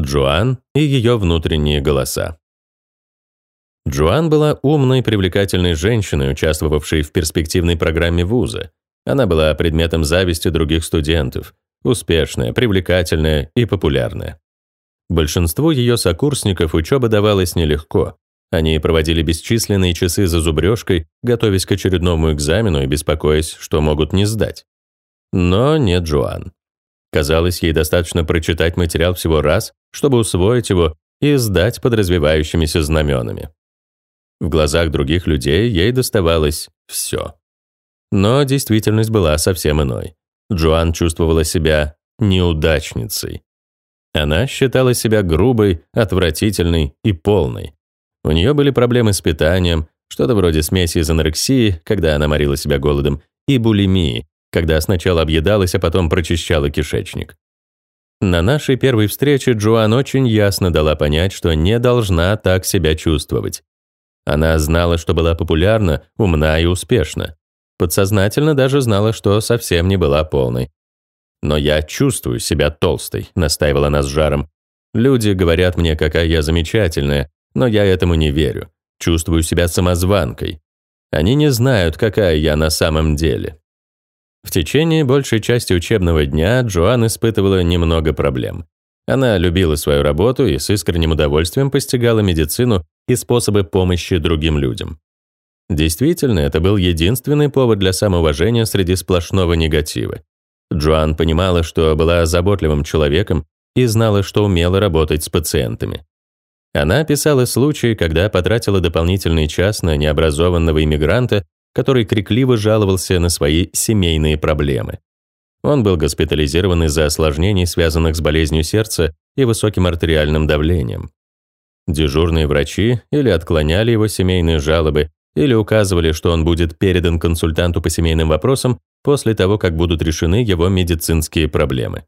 Джоан и ее внутренние голоса. Джоан была умной, привлекательной женщиной, участвовавшей в перспективной программе вуза. Она была предметом зависти других студентов, успешная, привлекательная и популярная. Большинству ее сокурсников учеба давалась нелегко. Они проводили бесчисленные часы за зубрежкой, готовясь к очередному экзамену и беспокоясь, что могут не сдать. Но не Джоан. Казалось, ей достаточно прочитать материал всего раз, чтобы усвоить его и сдать под развивающимися знаменами. В глазах других людей ей доставалось все. Но действительность была совсем иной. Джоан чувствовала себя неудачницей. Она считала себя грубой, отвратительной и полной. У нее были проблемы с питанием, что-то вроде смеси из анорексии, когда она морила себя голодом, и булимии, когда сначала объедалась, а потом прочищала кишечник. На нашей первой встрече Джоан очень ясно дала понять, что не должна так себя чувствовать. Она знала, что была популярна, умна и успешна. Подсознательно даже знала, что совсем не была полной. «Но я чувствую себя толстой», — настаивала она с жаром. «Люди говорят мне, какая я замечательная, но я этому не верю. Чувствую себя самозванкой. Они не знают, какая я на самом деле». В течение большей части учебного дня Джоан испытывала немного проблем. Она любила свою работу и с искренним удовольствием постигала медицину и способы помощи другим людям. Действительно, это был единственный повод для самоуважения среди сплошного негатива. Джоан понимала, что была заботливым человеком и знала, что умела работать с пациентами. Она описала случай, когда потратила дополнительный час на необразованного иммигранта, который крикливо жаловался на свои семейные проблемы. Он был госпитализирован из-за осложнений, связанных с болезнью сердца и высоким артериальным давлением. Дежурные врачи или отклоняли его семейные жалобы, или указывали, что он будет передан консультанту по семейным вопросам после того, как будут решены его медицинские проблемы.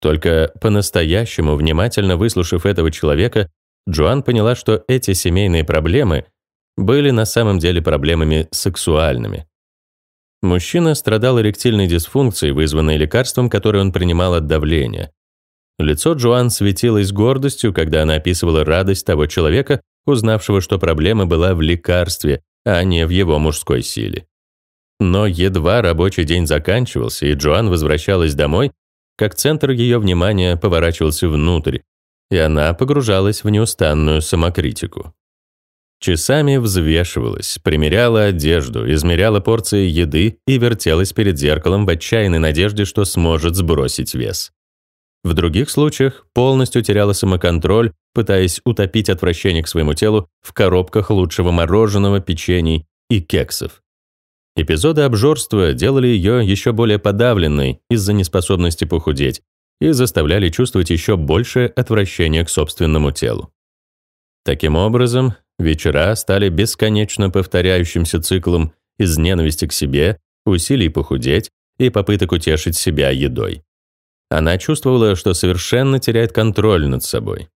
Только по-настоящему, внимательно выслушав этого человека, Джоан поняла, что эти семейные проблемы были на самом деле проблемами сексуальными. Мужчина страдал эректильной дисфункцией, вызванной лекарством, которое он принимал от давления. Лицо Джоан светилось гордостью, когда она описывала радость того человека, узнавшего, что проблема была в лекарстве, а не в его мужской силе. Но едва рабочий день заканчивался, и Джоан возвращалась домой, как центр ее внимания поворачивался внутрь, и она погружалась в неустанную самокритику. Часами взвешивалась, примеряла одежду, измеряла порции еды и вертелась перед зеркалом в отчаянной надежде, что сможет сбросить вес. В других случаях полностью теряла самоконтроль, пытаясь утопить отвращение к своему телу в коробках лучшего мороженого, печений и кексов. Эпизоды обжорства делали ее еще более подавленной из-за неспособности похудеть и заставляли чувствовать еще большее отвращение к собственному телу. Таким образом, вечера стали бесконечно повторяющимся циклом из ненависти к себе, усилий похудеть и попыток утешить себя едой. Она чувствовала, что совершенно теряет контроль над собой.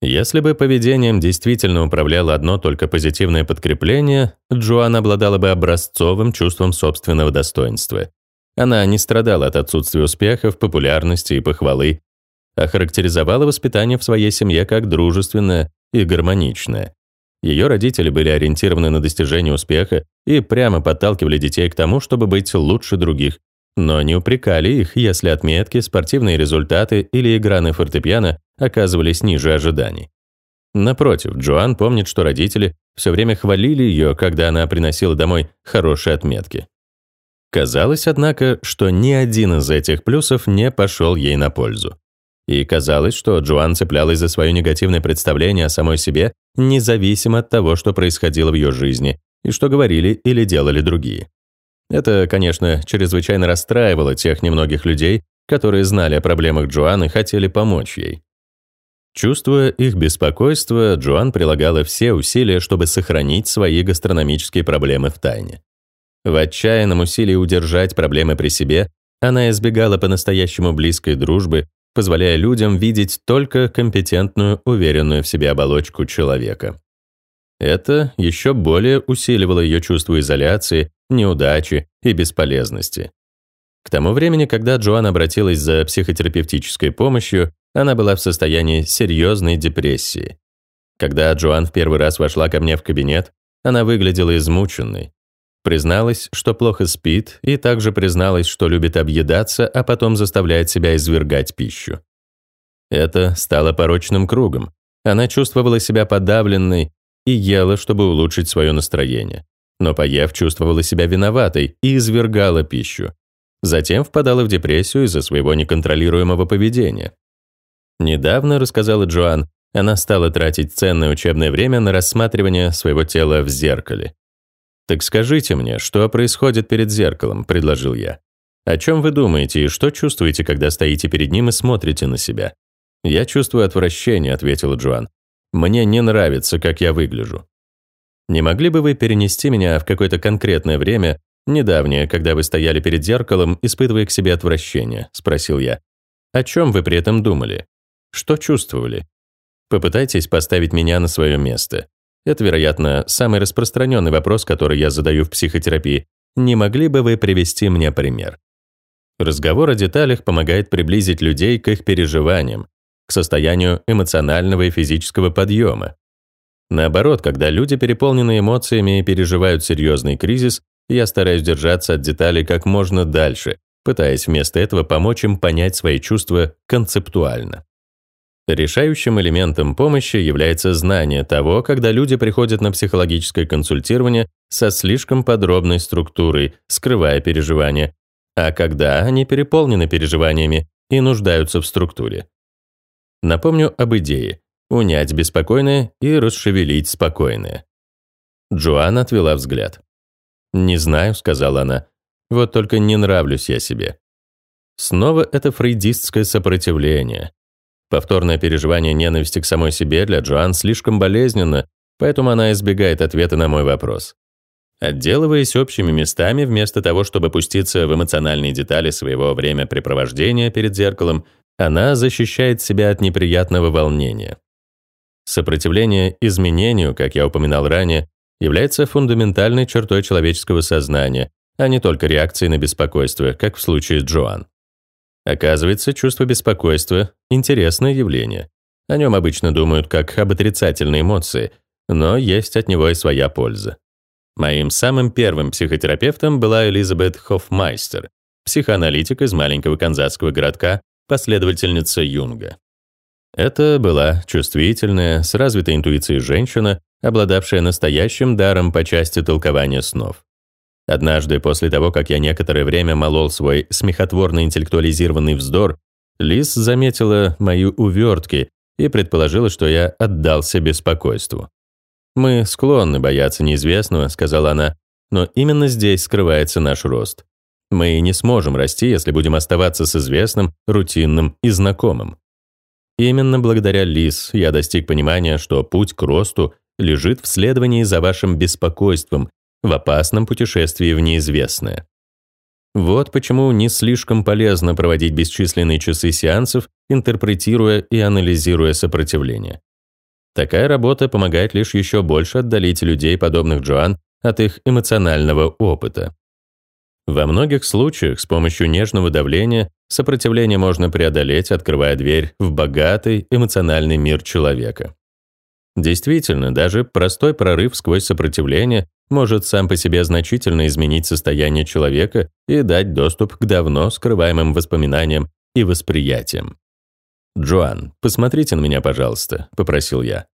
Если бы поведением действительно управляло одно только позитивное подкрепление, Джоан обладала бы образцовым чувством собственного достоинства. Она не страдала от отсутствия успехов, популярности и похвалы, а характеризовала воспитание в своей семье как дружественное и гармоничное. Ее родители были ориентированы на достижение успеха и прямо подталкивали детей к тому, чтобы быть лучше других, но не упрекали их, если отметки, спортивные результаты или игра на фортепиано оказывались ниже ожиданий. Напротив, Джоан помнит, что родители все время хвалили ее, когда она приносила домой хорошие отметки. Казалось, однако, что ни один из этих плюсов не пошел ей на пользу. И казалось, что Джоан цеплялась за свое негативное представление о самой себе, независимо от того, что происходило в ее жизни и что говорили или делали другие. Это, конечно, чрезвычайно расстраивало тех немногих людей, которые знали о проблемах Джоан и хотели помочь ей. Чувствуя их беспокойство, Джоан прилагала все усилия, чтобы сохранить свои гастрономические проблемы в тайне. В отчаянном усилии удержать проблемы при себе, она избегала по-настоящему близкой дружбы, позволяя людям видеть только компетентную, уверенную в себе оболочку человека. Это еще более усиливало ее чувство изоляции, неудачи и бесполезности. К тому времени, когда Джоан обратилась за психотерапевтической помощью, Она была в состоянии серьезной депрессии. Когда Джоан в первый раз вошла ко мне в кабинет, она выглядела измученной. Призналась, что плохо спит, и также призналась, что любит объедаться, а потом заставляет себя извергать пищу. Это стало порочным кругом. Она чувствовала себя подавленной и ела, чтобы улучшить свое настроение. Но поев, чувствовала себя виноватой и извергала пищу. Затем впадала в депрессию из-за своего неконтролируемого поведения. Недавно, рассказала Джоан, она стала тратить ценное учебное время на рассматривание своего тела в зеркале. «Так скажите мне, что происходит перед зеркалом?» – предложил я. «О чем вы думаете и что чувствуете, когда стоите перед ним и смотрите на себя?» «Я чувствую отвращение», – ответила Джоан. «Мне не нравится, как я выгляжу». «Не могли бы вы перенести меня в какое-то конкретное время, недавнее, когда вы стояли перед зеркалом, испытывая к себе отвращение?» – спросил я. «О чем вы при этом думали? Что чувствовали? Попытайтесь поставить меня на свое место. Это, вероятно, самый распространенный вопрос, который я задаю в психотерапии. Не могли бы вы привести мне пример? Разговор о деталях помогает приблизить людей к их переживаниям, к состоянию эмоционального и физического подъема. Наоборот, когда люди переполнены эмоциями и переживают серьезный кризис, я стараюсь держаться от деталей как можно дальше, пытаясь вместо этого помочь им понять свои чувства концептуально. Решающим элементом помощи является знание того, когда люди приходят на психологическое консультирование со слишком подробной структурой, скрывая переживания, а когда они переполнены переживаниями и нуждаются в структуре. Напомню об идее – унять беспокойное и расшевелить спокойное. Джоан отвела взгляд. «Не знаю», — сказала она, — «вот только не нравлюсь я себе». Снова это фрейдистское сопротивление. Повторное переживание ненависти к самой себе для Джоан слишком болезненно, поэтому она избегает ответа на мой вопрос. Отделываясь общими местами, вместо того, чтобы пуститься в эмоциональные детали своего времяпрепровождения перед зеркалом, она защищает себя от неприятного волнения. Сопротивление изменению, как я упоминал ранее, является фундаментальной чертой человеческого сознания, а не только реакцией на беспокойство, как в случае с Джоан. Оказывается, чувство беспокойства — интересное явление. О нем обычно думают как об отрицательной эмоции, но есть от него и своя польза. Моим самым первым психотерапевтом была Элизабет Хофмайстер, психоаналитик из маленького канзасского городка, последовательница Юнга. Это была чувствительная, с развитой интуицией женщина, обладавшая настоящим даром по части толкования снов. Однажды, после того, как я некоторое время молол свой смехотворно интеллектуализированный вздор, Лиз заметила мои увертки и предположила, что я отдался беспокойству. «Мы склонны бояться неизвестного», — сказала она, «но именно здесь скрывается наш рост. Мы не сможем расти, если будем оставаться с известным, рутинным и знакомым». Именно благодаря Лиз я достиг понимания, что путь к росту лежит в следовании за вашим беспокойством в опасном путешествии в неизвестное. Вот почему не слишком полезно проводить бесчисленные часы сеансов, интерпретируя и анализируя сопротивление. Такая работа помогает лишь еще больше отдалить людей, подобных Джоан, от их эмоционального опыта. Во многих случаях с помощью нежного давления сопротивление можно преодолеть, открывая дверь в богатый эмоциональный мир человека. Действительно, даже простой прорыв сквозь сопротивление может сам по себе значительно изменить состояние человека и дать доступ к давно скрываемым воспоминаниям и восприятиям. «Джоан, посмотрите на меня, пожалуйста», — попросил я.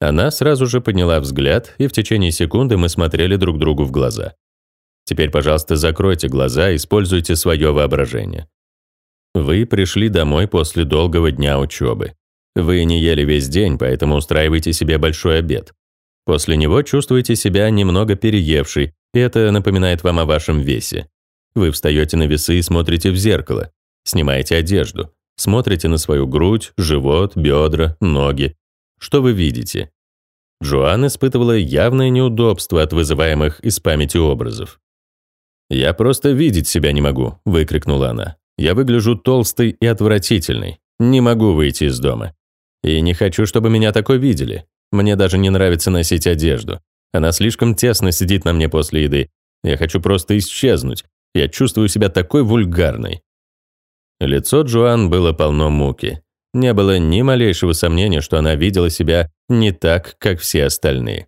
Она сразу же подняла взгляд, и в течение секунды мы смотрели друг другу в глаза. Теперь, пожалуйста, закройте глаза, используйте свое воображение. Вы пришли домой после долгого дня учебы. Вы не ели весь день, поэтому устраивайте себе большой обед. После него чувствуете себя немного переевшей, и это напоминает вам о вашем весе. Вы встаете на весы и смотрите в зеркало, снимаете одежду, смотрите на свою грудь, живот, бедра, ноги. Что вы видите? Джоан испытывала явное неудобство от вызываемых из памяти образов. «Я просто видеть себя не могу», — выкрикнула она. «Я выгляжу толстой и отвратительной. Не могу выйти из дома. И не хочу, чтобы меня такой видели. Мне даже не нравится носить одежду. Она слишком тесно сидит на мне после еды. Я хочу просто исчезнуть. Я чувствую себя такой вульгарной. Лицо Джоан было полно муки. Не было ни малейшего сомнения, что она видела себя не так, как все остальные.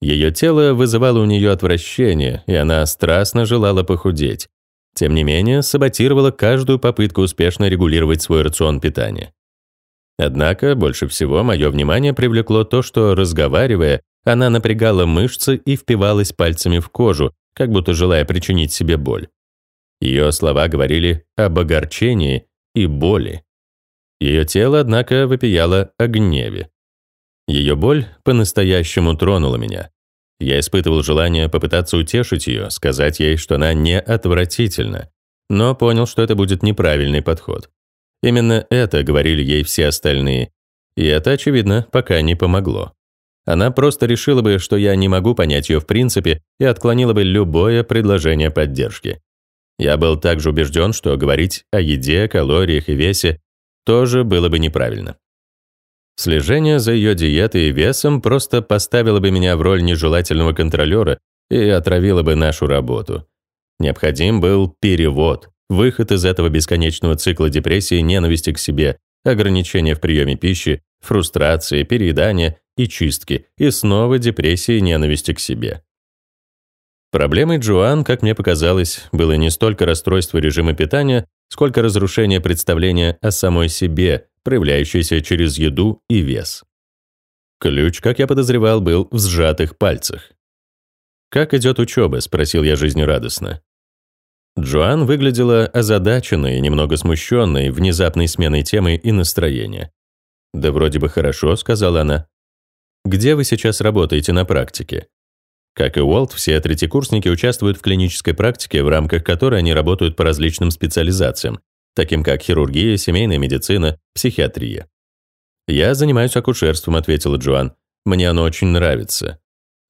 Ее тело вызывало у нее отвращение, и она страстно желала похудеть. Тем не менее, саботировала каждую попытку успешно регулировать свой рацион питания. Однако больше всего мое внимание привлекло то, что, разговаривая, она напрягала мышцы и впивалась пальцами в кожу, как будто желая причинить себе боль. Ее слова говорили об огорчении и боли. Ее тело, однако, вопияло о гневе. Ее боль по-настоящему тронула меня. Я испытывал желание попытаться утешить ее, сказать ей, что она не отвратительна, но понял, что это будет неправильный подход. Именно это говорили ей все остальные, и это, очевидно, пока не помогло. Она просто решила бы, что я не могу понять ее в принципе и отклонила бы любое предложение поддержки. Я был также убежден, что говорить о еде, калориях и весе тоже было бы неправильно. Слежение за ее диетой и весом просто поставило бы меня в роль нежелательного контролера и отравило бы нашу работу. Необходим был перевод, выход из этого бесконечного цикла депрессии, ненависти к себе, ограничения в приеме пищи, фрустрации, переедания и чистки, и снова депрессии и ненависти к себе. Проблемой Джоан, как мне показалось, было не столько расстройство режима питания, сколько разрушение представления о самой себе, проявляющееся через еду и вес. Ключ, как я подозревал, был в сжатых пальцах. «Как идет учеба?» – спросил я жизнерадостно. Джоан выглядела озадаченной немного смущенной внезапной сменой темы и настроения. «Да вроде бы хорошо», — сказала она. «Где вы сейчас работаете на практике?» Как и Уолт, все третьекурсники участвуют в клинической практике, в рамках которой они работают по различным специализациям, таким как хирургия, семейная медицина, психиатрия. «Я занимаюсь акушерством», — ответила Джоан. «Мне оно очень нравится».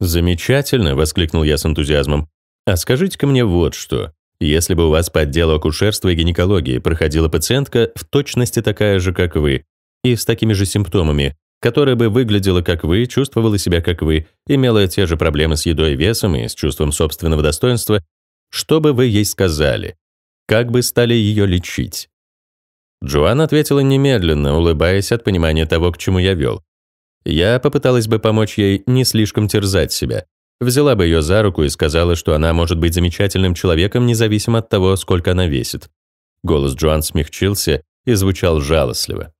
«Замечательно!» — воскликнул я с энтузиазмом. «А скажите-ка мне вот что. Если бы у вас по отделу акушерства и гинекологии проходила пациентка в точности такая же, как вы, и с такими же симптомами, которая бы выглядела как вы, чувствовала себя как вы, имела те же проблемы с едой и весом и с чувством собственного достоинства, что бы вы ей сказали? Как бы стали ее лечить? Джоан ответила немедленно, улыбаясь от понимания того, к чему я вел. Я попыталась бы помочь ей не слишком терзать себя. Взяла бы ее за руку и сказала, что она может быть замечательным человеком, независимо от того, сколько она весит. Голос Джоан смягчился и звучал жалостливо.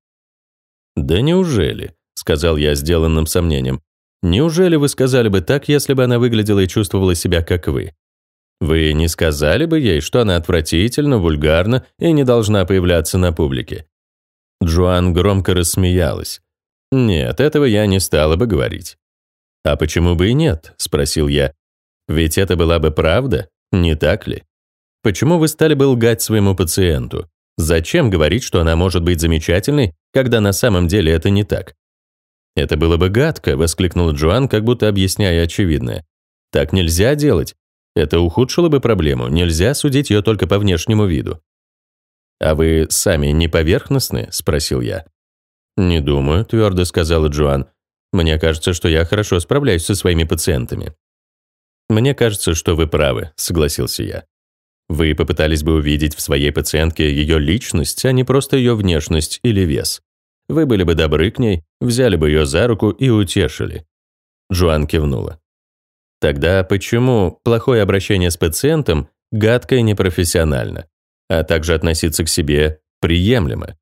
«Да неужели?» — сказал я сделанным сомнением. «Неужели вы сказали бы так, если бы она выглядела и чувствовала себя, как вы? Вы не сказали бы ей, что она отвратительна, вульгарна и не должна появляться на публике?» Джоан громко рассмеялась. «Нет, этого я не стала бы говорить». «А почему бы и нет?» — спросил я. «Ведь это была бы правда, не так ли? Почему вы стали бы лгать своему пациенту? Зачем говорить, что она может быть замечательной, когда на самом деле это не так? «Это было бы гадко», — воскликнул Джоан, как будто объясняя очевидное. «Так нельзя делать. Это ухудшило бы проблему. Нельзя судить ее только по внешнему виду». «А вы сами не поверхностны?» — спросил я. «Не думаю», — твердо сказала Джоан. «Мне кажется, что я хорошо справляюсь со своими пациентами». «Мне кажется, что вы правы», — согласился я. Вы попытались бы увидеть в своей пациентке ее личность, а не просто ее внешность или вес. Вы были бы добры к ней, взяли бы ее за руку и утешили. Джоан кивнула. Тогда почему плохое обращение с пациентом гадко и непрофессионально, а также относиться к себе приемлемо?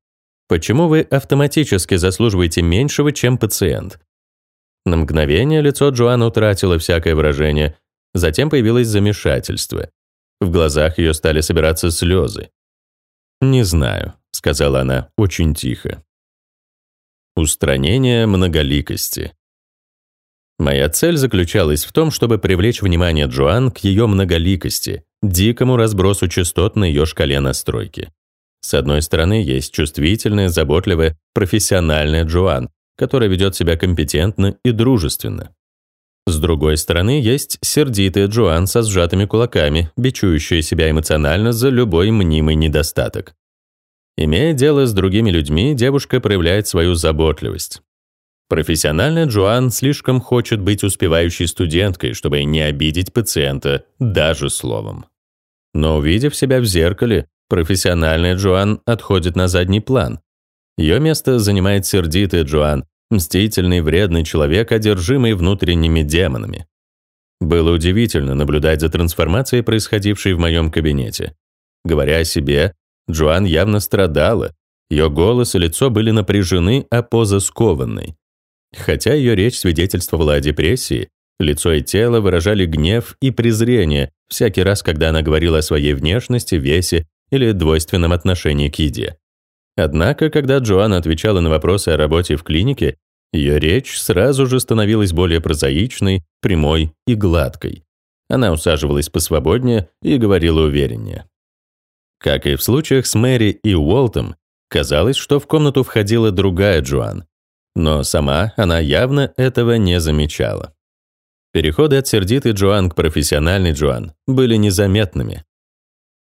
Почему вы автоматически заслуживаете меньшего, чем пациент? На мгновение лицо Джоан утратило всякое выражение, затем появилось замешательство. В глазах ее стали собираться слезы. «Не знаю», — сказала она очень тихо. Устранение многоликости. Моя цель заключалась в том, чтобы привлечь внимание Джоан к ее многоликости, дикому разбросу частот на ее шкале настройки. С одной стороны, есть чувствительная, заботливая, профессиональная Джоан, которая ведет себя компетентно и дружественно. С другой стороны, есть сердитая Джоан со сжатыми кулаками, бичующая себя эмоционально за любой мнимый недостаток. Имея дело с другими людьми, девушка проявляет свою заботливость. Профессиональная Джоан слишком хочет быть успевающей студенткой, чтобы не обидеть пациента даже словом. Но увидев себя в зеркале, профессиональная Джоан отходит на задний план. Ее место занимает сердитый Джоан, мстительный, вредный человек, одержимый внутренними демонами. Было удивительно наблюдать за трансформацией, происходившей в моем кабинете. Говоря о себе, Джоан явно страдала. Ее голос и лицо были напряжены, а поза скованной. Хотя ее речь свидетельствовала о депрессии, лицо и тело выражали гнев и презрение всякий раз, когда она говорила о своей внешности, весе или двойственном отношении к еде. Однако, когда Джоан отвечала на вопросы о работе в клинике, ее речь сразу же становилась более прозаичной, прямой и гладкой. Она усаживалась посвободнее и говорила увереннее. Как и в случаях с Мэри и Уолтом, казалось, что в комнату входила другая Джоан, но сама она явно этого не замечала. Переходы от сердитой Джоан к профессиональной Джоан были незаметными.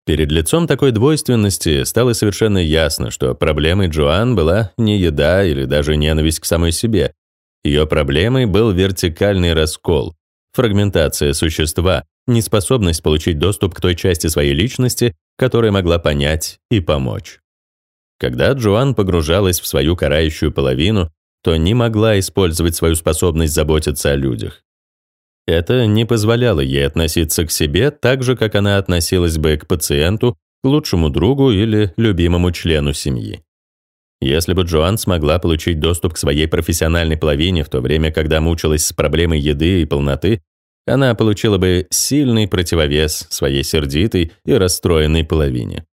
Перед лицом такой двойственности стало совершенно ясно, что проблемой Джоан была не еда или даже ненависть к самой себе. Ее проблемой был вертикальный раскол, фрагментация существа, неспособность получить доступ к той части своей личности, которая могла понять и помочь. Когда Джоан погружалась в свою карающую половину, то не могла использовать свою способность заботиться о людях. Это не позволяло ей относиться к себе так же, как она относилась бы к пациенту, лучшему другу или любимому члену семьи. Если бы Джоан смогла получить доступ к своей профессиональной половине в то время, когда мучилась с проблемой еды и полноты, она получила бы сильный противовес своей сердитой и расстроенной половине.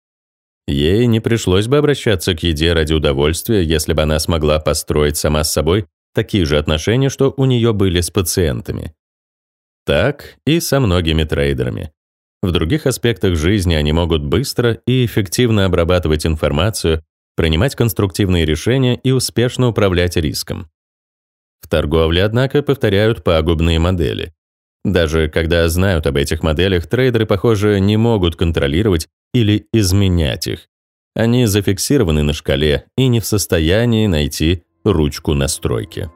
Ей не пришлось бы обращаться к еде ради удовольствия, если бы она смогла построить сама с собой такие же отношения, что у нее были с пациентами. Так и со многими трейдерами. В других аспектах жизни они могут быстро и эффективно обрабатывать информацию, принимать конструктивные решения и успешно управлять риском. В торговле, однако, повторяют пагубные модели. Даже когда знают об этих моделях, трейдеры, похоже, не могут контролировать или изменять их. Они зафиксированы на шкале и не в состоянии найти ручку настройки.